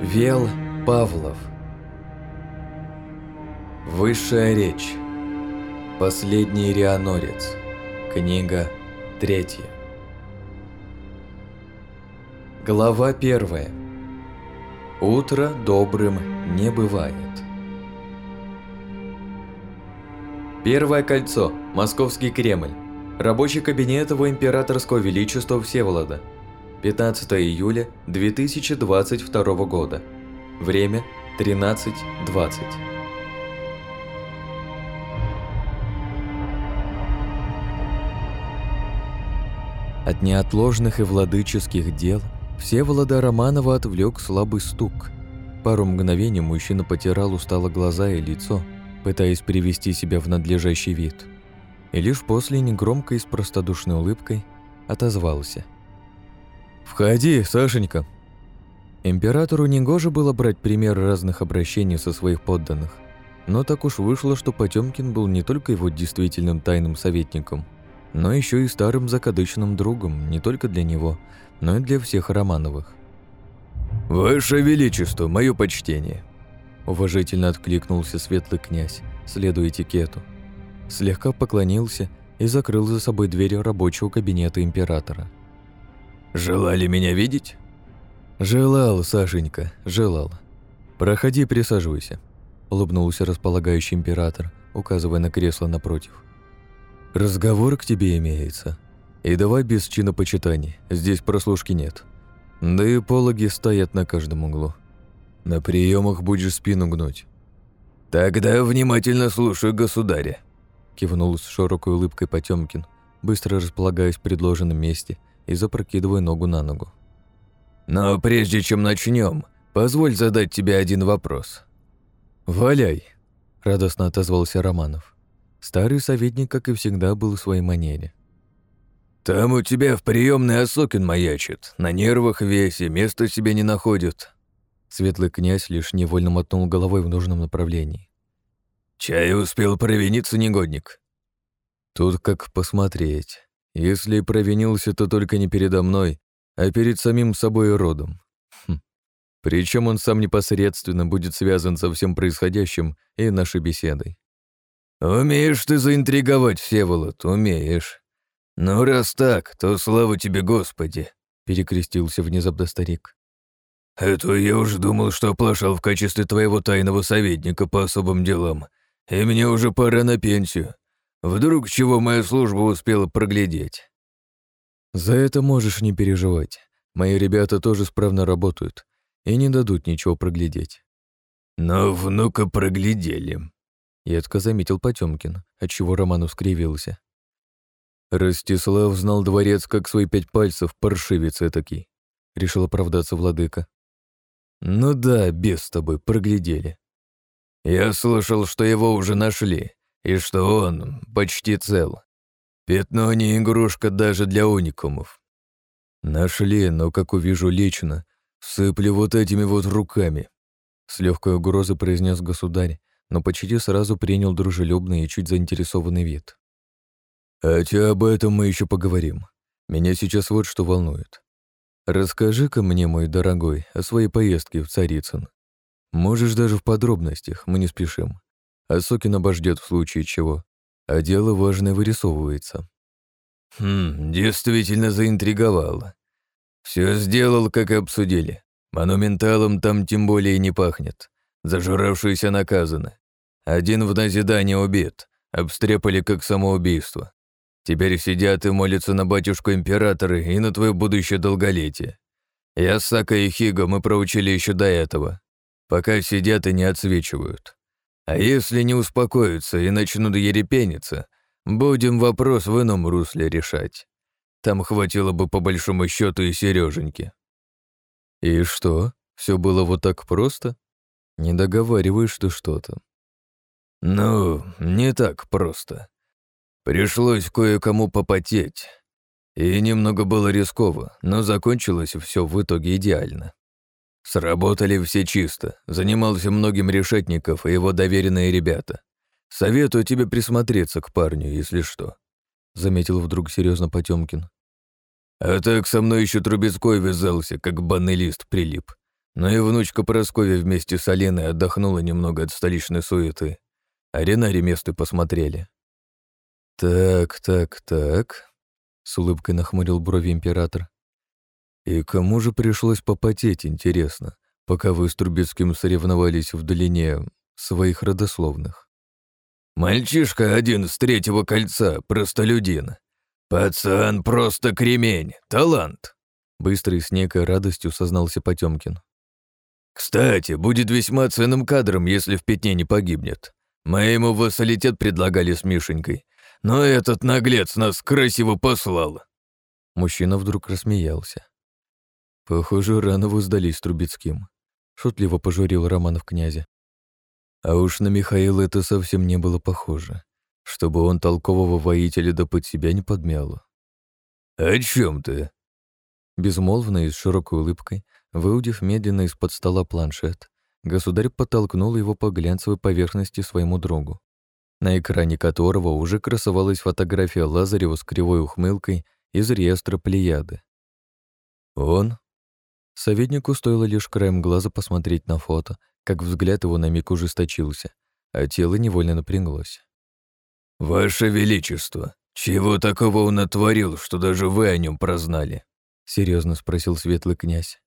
Вел Павлов Высшая речь Последний рианорец Книга третья Глава первая Утро добрым не бывает Первое кольцо. Московский Кремль. Рабочий кабинет его императорского величества Всеволода. 15 июля 2022 года. Время 13.20. От неотложных и владыческих дел Всеволода Романова отвлек слабый стук. Пару мгновений мужчина потирал устало глаза и лицо, пытаясь привести себя в надлежащий вид. И лишь после негромкой и с простодушной улыбкой отозвался – «Входи, Сашенька!» Императору негоже было брать пример разных обращений со своих подданных. Но так уж вышло, что Потемкин был не только его действительным тайным советником, но еще и старым закадычным другом не только для него, но и для всех Романовых. «Ваше Величество, мое почтение!» Уважительно откликнулся светлый князь, следуя этикету. Слегка поклонился и закрыл за собой дверь рабочего кабинета императора. «Желали меня видеть?» «Желал, Сашенька, желал. Проходи, присаживайся», — улыбнулся располагающий император, указывая на кресло напротив. «Разговор к тебе имеется. И давай без чинопочитаний, здесь прослушки нет. Да и пологи стоят на каждом углу. На приемах будешь спину гнуть». «Тогда внимательно слушаю государя», — кивнул с широкой улыбкой Потемкин, быстро располагаясь в предложенном месте — и запрокидываю ногу на ногу. «Но прежде чем начнем, позволь задать тебе один вопрос». «Валяй», — радостно отозвался Романов. Старый советник, как и всегда, был в своей манере. «Там у тебя в приемной Осокин маячит, на нервах весь и места себе не находит». Светлый князь лишь невольно мотнул головой в нужном направлении. «Чай успел провиниться, негодник?» «Тут как посмотреть». Если и провинился, то только не передо мной, а перед самим собой и родом. Хм. Причем он сам непосредственно будет связан со всем происходящим и нашей беседой. «Умеешь ты заинтриговать, Всеволод, умеешь. Ну, раз так, то слава тебе, Господи!» — перекрестился внезапно старик. «Это я уж думал, что оплошал в качестве твоего тайного советника по особым делам, и мне уже пора на пенсию. Вдруг чего моя служба успела проглядеть? За это можешь не переживать. Мои ребята тоже справно работают и не дадут ничего проглядеть. Но внука проглядели. Едко заметил Потемкин, отчего Роману скривился. Ростислав знал дворец как свои пять пальцев, паршивец этакий. Решил оправдаться владыка. Ну да, без тобой, проглядели. Я слышал, что его уже нашли, и что он почти цел. Пятно не игрушка даже для уникумов. Нашли, но, как увижу лично, сыплю вот этими вот руками. С легкой угрозой произнес государь, но почти сразу принял дружелюбный и чуть заинтересованный вид. «Хотя об этом мы еще поговорим. Меня сейчас вот что волнует. Расскажи-ка мне, мой дорогой, о своей поездке в Царицын. Можешь даже в подробностях, мы не спешим а Сокин обождет в случае чего, а дело важное вырисовывается. Хм, действительно заинтриговало. Все сделал, как и обсудили. Монументалом там тем более не пахнет. Зажравшиеся наказаны. Один в назидание убит, обстрепали как самоубийство. Теперь сидят и молятся на батюшку императора и на твое будущее долголетие. Я с Сака и Хиго мы проучили еще до этого. Пока сидят и не отсвечивают. А если не успокоятся и начнут ерепениться, будем вопрос в ином русле решать. Там хватило бы по большому счету и Сереженьки. И что, все было вот так просто? Не договариваешь ты что-то. Ну, не так просто. Пришлось кое-кому попотеть. И немного было рисково, но закончилось все в итоге идеально. Сработали все чисто. Занимался многим решетников и его доверенные ребята. Советую тебе присмотреться к парню, если что», — заметил вдруг серьезно Потемкин. «А так со мной еще Трубецкой вязался, как банный лист прилип. но и внучка Прасковья вместе с Аленой отдохнула немного от столичной суеты. А Ренари место посмотрели. «Так, так, так», — с улыбкой нахмурил брови император. «И кому же пришлось попотеть, интересно, пока вы с Трубецким соревновались в длине своих родословных?» «Мальчишка один с третьего кольца, простолюдин. Пацан просто кремень, талант», — быстро и с некой радостью сознался Потемкин. «Кстати, будет весьма ценным кадром, если в пятне не погибнет. Мы ему вассалитет предлагали с Мишенькой, но этот наглец нас красиво послал». Мужчина вдруг рассмеялся. «Похоже, рано вы сдались Трубецким», — шутливо пожурил Романов князя. А уж на Михаила это совсем не было похоже, чтобы он толкового воителя да под себя не подмял. «О чем ты?» Безмолвно и с широкой улыбкой, выудив медленно из-под стола планшет, государь подтолкнул его по глянцевой поверхности своему другу, на экране которого уже красовалась фотография Лазарева с кривой ухмылкой из реестра Плеяды. Он? Советнику стоило лишь краем глаза посмотреть на фото, как взгляд его на миг ужесточился, а тело невольно напряглось. «Ваше Величество, чего такого он натворил, что даже вы о нем прознали?» — серьезно спросил светлый князь.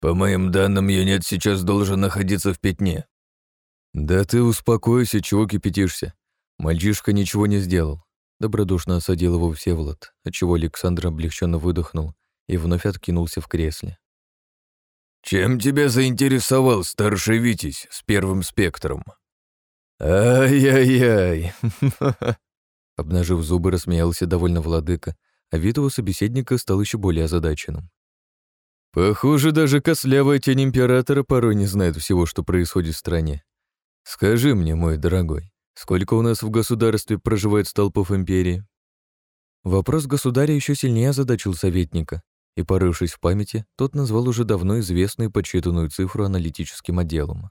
«По моим данным, юнет сейчас должен находиться в пятне». «Да ты успокойся, чего кипятишься. Мальчишка ничего не сделал». Добродушно осадил его Всеволод, отчего Александр облегченно выдохнул и вновь откинулся в кресле. «Чем тебя заинтересовал старший Витязь с первым спектром?» «Ай-яй-яй!» Обнажив зубы, рассмеялся довольно владыка, а вид его собеседника стал еще более озадаченным. «Похоже, даже кослявая тень императора порой не знает всего, что происходит в стране. Скажи мне, мой дорогой, сколько у нас в государстве проживает столпов империи?» Вопрос государя еще сильнее озадачил советника, и, порывшись в памяти, тот назвал уже давно известную подсчитанную цифру аналитическим отделом.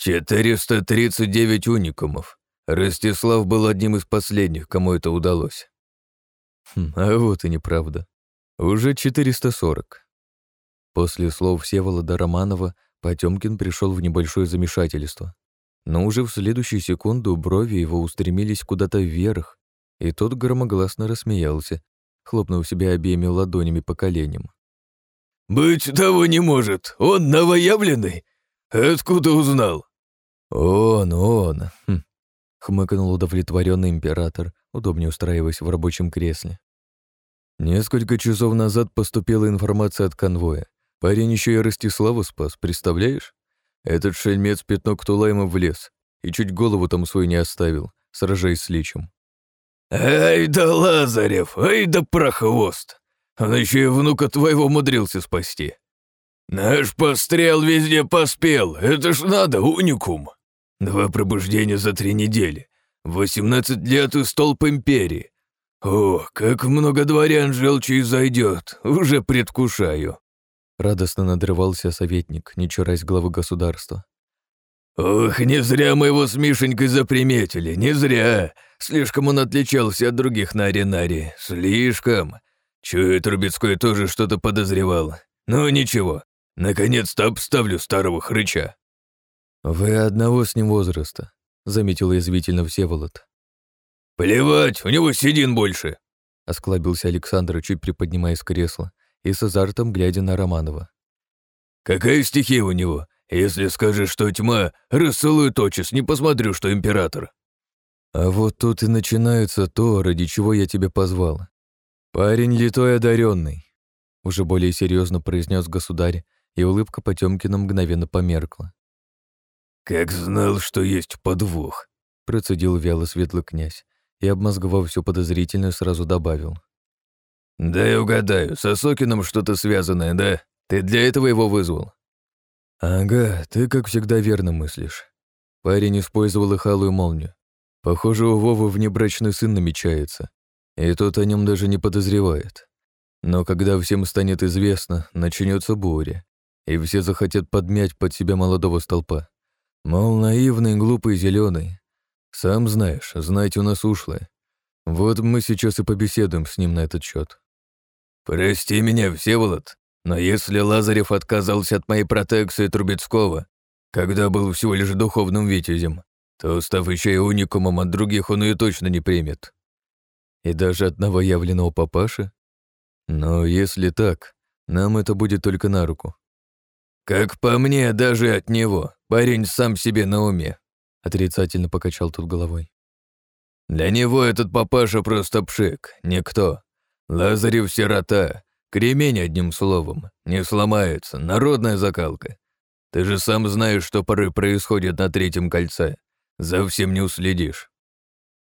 «439 уникумов. Ростислав был одним из последних, кому это удалось». Хм, а вот и неправда. Уже 440. После слов Всеволода Романова Потемкин пришел в небольшое замешательство. Но уже в следующую секунду брови его устремились куда-то вверх, и тот громогласно рассмеялся, хлопнув себя обеими ладонями по коленям. «Быть того не может! Он новоявленный! Откуда узнал?» «Он, он!» хм. — хмыкнул удовлетворенный император, удобнее устраиваясь в рабочем кресле. Несколько часов назад поступила информация от конвоя. Парень еще и Ростислава спас, представляешь? Этот шельмец пятно к Тулайму влез и чуть голову там свою не оставил, сражаясь с личем. «Ай да Лазарев, ай да прохвост! Он еще и внука твоего умудрился спасти. Наш пострел везде поспел, это ж надо, уникум. Два пробуждения за три недели, восемнадцать лет и столб империи. О, как много дворян желчи зайдет, уже предвкушаю». Радостно надрывался советник, не чураясь главы государства. «Ох, не зря мы его с Мишенькой заприметили, не зря. Слишком он отличался от других на аренаре. Слишком. Чую, Трубецкой тоже что-то подозревал. Ну ничего, наконец-то обставлю старого хрыча». «Вы одного с ним возраста», — заметил язвительно Всеволод. «Плевать, у него седин больше», — осклабился Александр, чуть приподнимаясь с кресла и с азартом глядя на Романова. «Какая стихия у него? Если скажешь, что тьма, рассылаю тотчас, не посмотрю, что император». А вот тут и начинается то, ради чего я тебя позвал. Парень литой одаренный, уже более серьезно произнес государь, и улыбка Потемкина мгновенно померкла. «Как знал, что есть подвох», — процедил вяло светлый князь и, обмозговав все подозрительное, сразу добавил. «Да я угадаю, с Осокином что-то связанное, да? Ты для этого его вызвал?» «Ага, ты, как всегда, верно мыслишь. Парень использовал их алую молнию. Похоже, у Вовы внебрачный сын намечается, и тот о нем даже не подозревает. Но когда всем станет известно, начнется буря, и все захотят подмять под себя молодого столпа. Мол, наивный, глупый, зеленый. Сам знаешь, знать у нас ушлое. Вот мы сейчас и побеседуем с ним на этот счет. «Прости меня, Всеволод, Но если Лазарев отказался от моей протекции Трубецкого, когда был всего лишь духовным витязем, то, став еще и уникумом от других, он ее точно не примет. И даже от новоявленного папаши? Но если так, нам это будет только на руку. Как по мне, даже от него. Парень сам себе на уме. Отрицательно покачал тут головой. Для него этот папаша просто пшик, никто. Лазарев сирота, кремень одним словом, не сломается, народная закалка. Ты же сам знаешь, что порой происходит на третьем кольце. За всем не уследишь.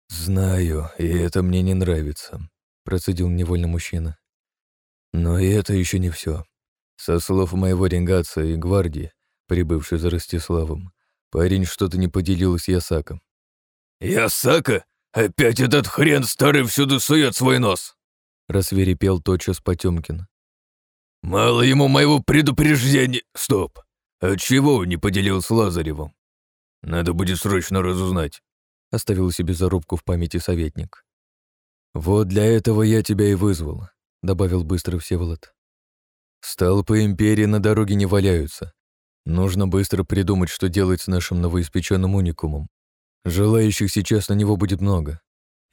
Знаю, и это мне не нравится, процедил невольно мужчина. Но и это еще не все. Со слов моего ренгатца и гвардии, прибывшей за Ростиславом, парень что-то не поделил с Ясаком. «Ясака? Опять этот хрен старый всюду сует свой нос!» Рассверепел тотчас Потемкин. «Мало ему моего предупреждения... Стоп! Отчего он не поделил с Лазаревым? Надо будет срочно разузнать», — оставил себе зарубку в памяти советник. «Вот для этого я тебя и вызвал», — добавил быстро Всеволод. «Столпы империи на дороге не валяются. Нужно быстро придумать, что делать с нашим новоиспеченным уникумом. Желающих сейчас на него будет много.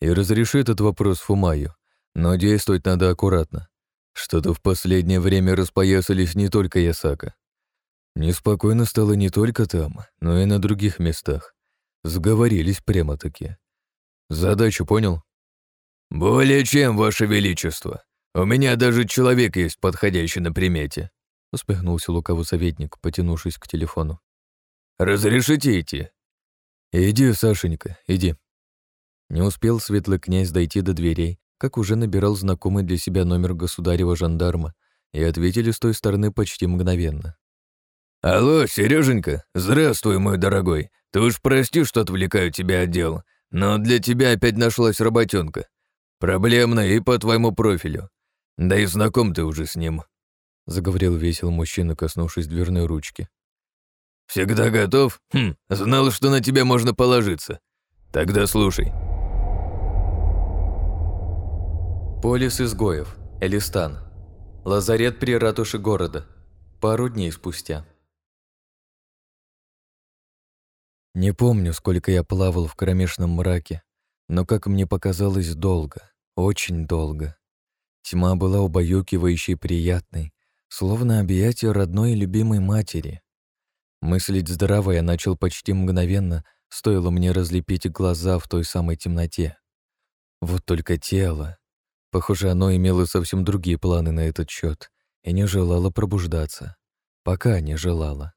И разреши этот вопрос Фумаю, но действовать надо аккуратно. Что-то в последнее время распоясались не только Ясака. Неспокойно стало не только там, но и на других местах. Сговорились прямо-таки. Задачу понял? «Более чем, Ваше Величество. У меня даже человек есть подходящий на примете», успехнулся лукавый советник, потянувшись к телефону. «Разрешите идти?» «Иди, Сашенька, иди». Не успел светлый князь дойти до дверей, как уже набирал знакомый для себя номер государева жандарма, и ответили с той стороны почти мгновенно. «Алло, Сереженька, здравствуй, мой дорогой. Ты уж прости, что отвлекаю тебя от дел, но для тебя опять нашлась работенка. Проблемная и по твоему профилю. Да и знаком ты уже с ним», — заговорил весел мужчина, коснувшись дверной ручки. «Всегда готов? Хм, знал, что на тебя можно положиться. Тогда слушай». Полис изгоев, Элистан. Лазарет при ратуше города. Пару дней спустя. Не помню, сколько я плавал в кромешном мраке, но, как мне показалось, долго, очень долго. Тьма была убаюкивающей приятной, словно объятие родной и любимой матери. Мыслить здраво я начал почти мгновенно, стоило мне разлепить глаза в той самой темноте. Вот только тело. Похоже, оно имело совсем другие планы на этот счет и не желало пробуждаться. Пока не желало.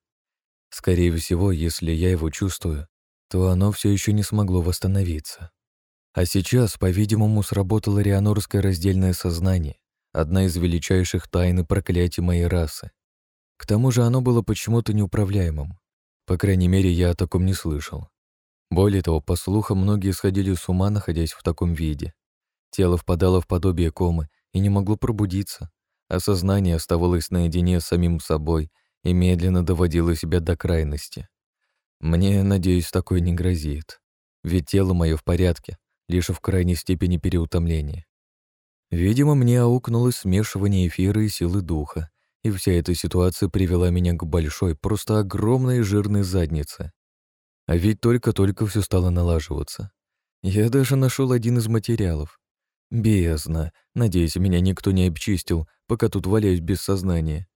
Скорее всего, если я его чувствую, то оно все еще не смогло восстановиться. А сейчас, по-видимому, сработало рианорское раздельное сознание, одна из величайших тайн и проклятий моей расы. К тому же оно было почему-то неуправляемым. По крайней мере, я о таком не слышал. Более того, по слухам, многие сходили с ума, находясь в таком виде. Тело впадало в подобие комы и не могло пробудиться, а сознание оставалось наедине с самим собой и медленно доводило себя до крайности. Мне, надеюсь, такое не грозит. Ведь тело мое в порядке, лишь в крайней степени переутомления. Видимо, мне аукнулось смешивание эфира и силы духа, и вся эта ситуация привела меня к большой, просто огромной жирной заднице. А ведь только-только все стало налаживаться. Я даже нашел один из материалов. Бездна. Надеюсь, меня никто не обчистил, пока тут валяюсь без сознания.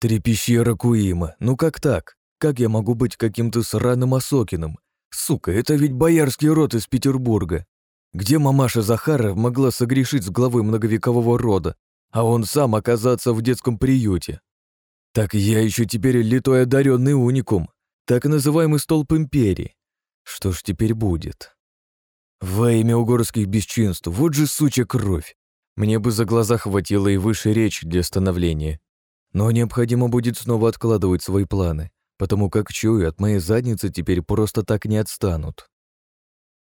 Трепещера Куима. Ну как так? Как я могу быть каким-то сраным Осокиным? Сука, это ведь боярский род из Петербурга. Где мамаша Захара могла согрешить с главой многовекового рода, а он сам оказаться в детском приюте. Так я еще теперь литой одаренный уникум, так называемый столб империи. Что ж теперь будет? Во имя угорских бесчинств, вот же сучья кровь. Мне бы за глаза хватило и выше речь для становления. Но необходимо будет снова откладывать свои планы, потому как чую, от моей задницы теперь просто так не отстанут.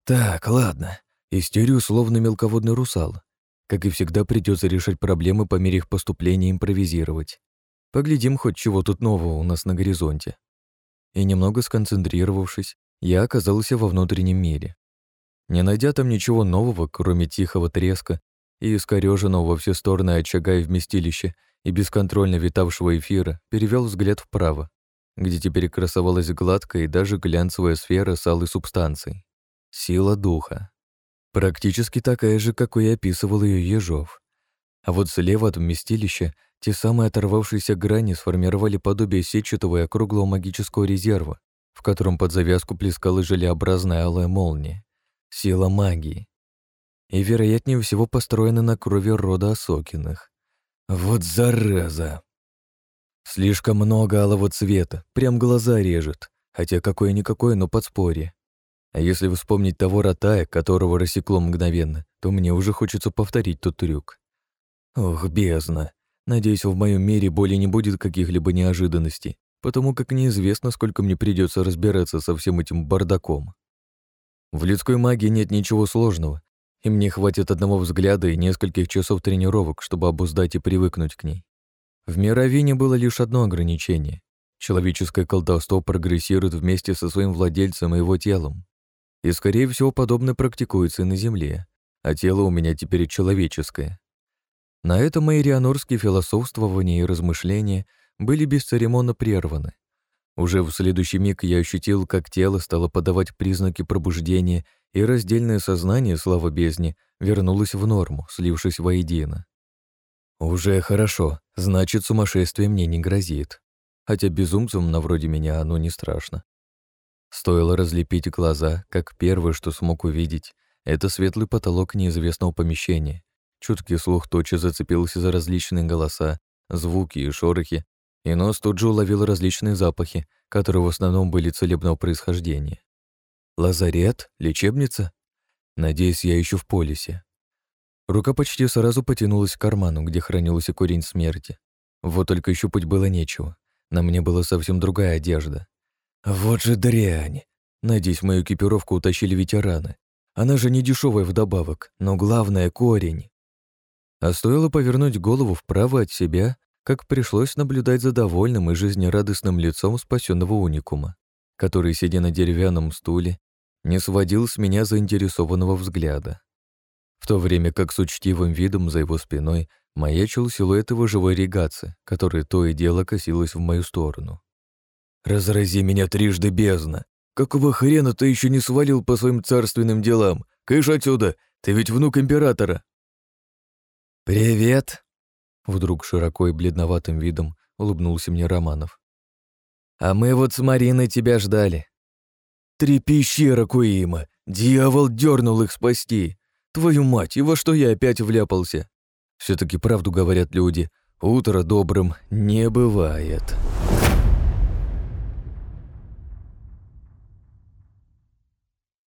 Так, ладно. Истерию словно мелководный русал. Как и всегда, придется решать проблемы по мере их поступления импровизировать. Поглядим хоть чего тут нового у нас на горизонте. И немного сконцентрировавшись, я оказался во внутреннем мире. Не найдя там ничего нового, кроме тихого треска и искорёженного во все стороны очага и вместилища и бесконтрольно витавшего эфира перевел взгляд вправо, где теперь красовалась гладкая и даже глянцевая сфера с алой субстанцией. Сила духа. Практически такая же, какой и описывал ее Ежов. А вот слева от вместилища те самые оторвавшиеся грани сформировали подобие сетчатого и округлого магического резерва, в котором под завязку плескала желеобразная алая молния. Сила магии. И, вероятнее всего, построена на крови рода Осокиных. Вот зараза! Слишком много алого цвета, прям глаза режет, хотя какое-никакое, но подспорье. А если вспомнить того ротая, которого рассекло мгновенно, то мне уже хочется повторить тот трюк. Ох, бездна. Надеюсь, в моем мире более не будет каких-либо неожиданностей, потому как неизвестно, сколько мне придется разбираться со всем этим бардаком. В людской магии нет ничего сложного, и мне хватит одного взгляда и нескольких часов тренировок, чтобы обуздать и привыкнуть к ней. В мировине было лишь одно ограничение. Человеческое колдовство прогрессирует вместе со своим владельцем и его телом. И, скорее всего, подобное практикуется и на Земле, а тело у меня теперь человеческое. На этом мои рианорские философствования и размышления были бесцеремонно прерваны. Уже в следующий миг я ощутил, как тело стало подавать признаки пробуждения, и раздельное сознание, слава бездне, вернулось в норму, слившись воедино. Уже хорошо, значит, сумасшествие мне не грозит. Хотя безумцам на вроде меня оно не страшно. Стоило разлепить глаза, как первое, что смог увидеть, это светлый потолок неизвестного помещения. Чуткий слух тотчас зацепился за различные голоса, звуки и шорохи, и нос тут же уловил различные запахи, которые в основном были целебного происхождения. Лазарет? Лечебница? Надеюсь, я еще в полисе. Рука почти сразу потянулась к карману, где хранился корень смерти. Вот только щупать было нечего. На мне была совсем другая одежда. Вот же дрянь. Надеюсь, мою экипировку утащили ветераны. Она же не дешевая вдобавок, но главное — корень. А стоило повернуть голову вправо от себя, как пришлось наблюдать за довольным и жизнерадостным лицом спасенного уникума, который, сидя на деревянном стуле, не сводил с меня заинтересованного взгляда. В то время как с учтивым видом за его спиной маячил силуэт его живой регацы, который то и дело косилась в мою сторону. «Разрази меня трижды бездна! Какого хрена ты еще не свалил по своим царственным делам? Кыш отсюда! Ты ведь внук императора!» «Привет!» Вдруг широко и бледноватым видом улыбнулся мне Романов. «А мы вот с Мариной тебя ждали». «Трепещи, Ракуима! Дьявол дернул их спасти! Твою мать, и во что я опять вляпался?» все таки правду говорят люди, утро добрым не бывает.